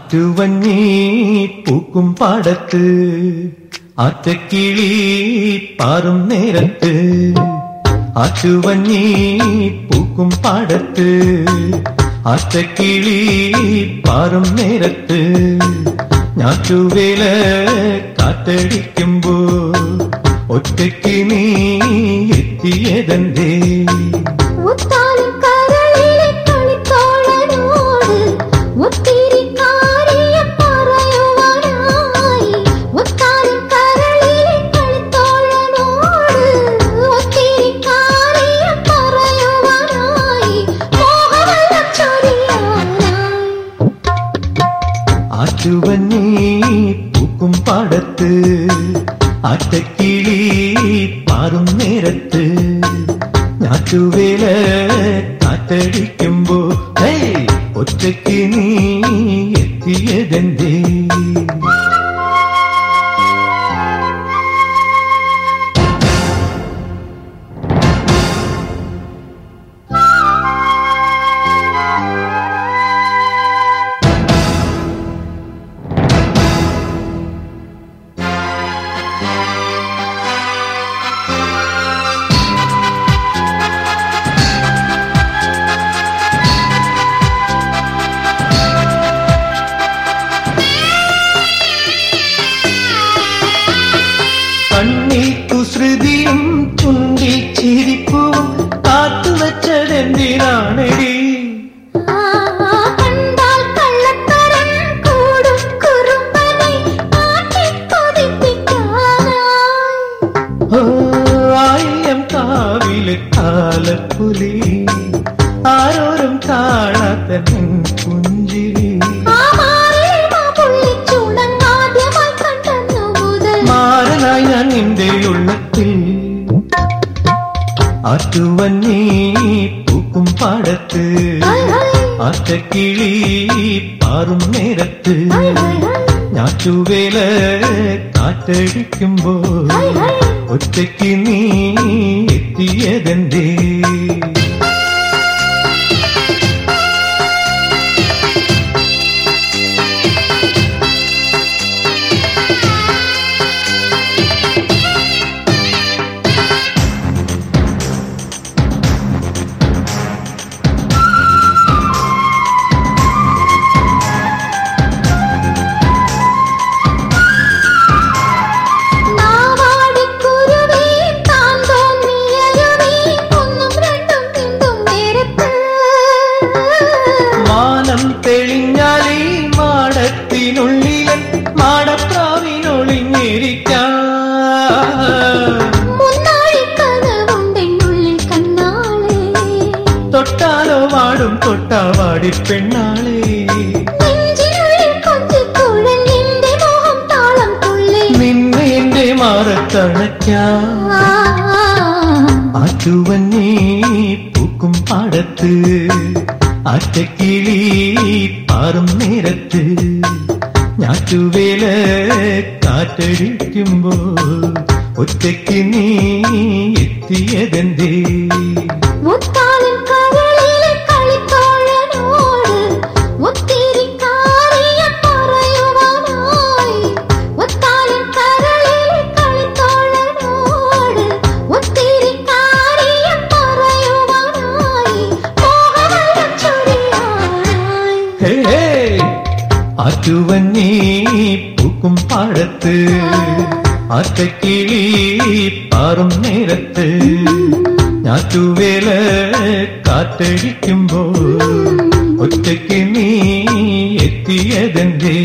காற்று வன்னி பூக்கும் பாடத்து ஆற்ற கிளி பாரும் நேரத்து. ஆற்று வன்னி பூக்கும் பாடத்து ஆற்ற கிளி பாரும் நேரத்து. ஞாற்று வேல காத்தடிக்கும் போ நீ எத்தியதந்தே ஆற்றுவன் நீ பூக்கும் பாடத்து ஆட்டக்கிளி பாரும் நேரத்து. நாற்றுவேல காத்தடிக்கும்போ ஒற்றக்கு நீ எத்தியதெந்தே കാലപ്പുലി ആരോരും കാണാത്ത നിൻ പുഞ്ചിരി ആ മാറിൽ ആ പുള്ളിച്ചൂടങ്ങാദ്യമായി കണ്ടെന്നു മുതൽ മാറനായി ഞാൻ നിന്റെ ഉള്ളത്തിൽ ആറ്റുവന്നീ പൂക്കും പാടത്ത് ഹൈ ഹൈ ആറ്റക്കിളി പാറും നേരത്ത് ഹൈ ഹൈ ഹൈ ഞാറ്റുവേല കാറ്റടിക്കുമ്പോ ഹൈ ഹൈ ഒറ്റയ്ക്ക് നീ എത്തിയതെന്തേ വാനം തെളിഞ്ഞാലേ മാടത്തിനുള്ളിലെ മാടപ്രാവിനൊളിഞ്ഞിരിക്കാം. തൊട്ടാലോ വാടും തൊട്ടാവാടി പെണ്ണാളെ. നിന്നെ എന്റെ മാറത്തണയ്ക്കാം. ആറ്റുവൻ നീ പൂക്കും പാടത്ത്. ആറ്റക്കിളി പാറും നേരത്ത് ഞാറ്റുവേല കാറ്റടിക്കുമ്പോ ഒറ്റയ്ക്ക് നീ എത്തിയതെന്തേ? ആറ്റുവന്നീ പൂക്കും പാടത്ത് ആറ്റക്കിളി പാറും നേരത്ത്. ഞാറ്റുവേല കാറ്റടിക്കുമ്പോ ഒറ്റയ്ക്ക് നീ എത്തിയതെന്തേ?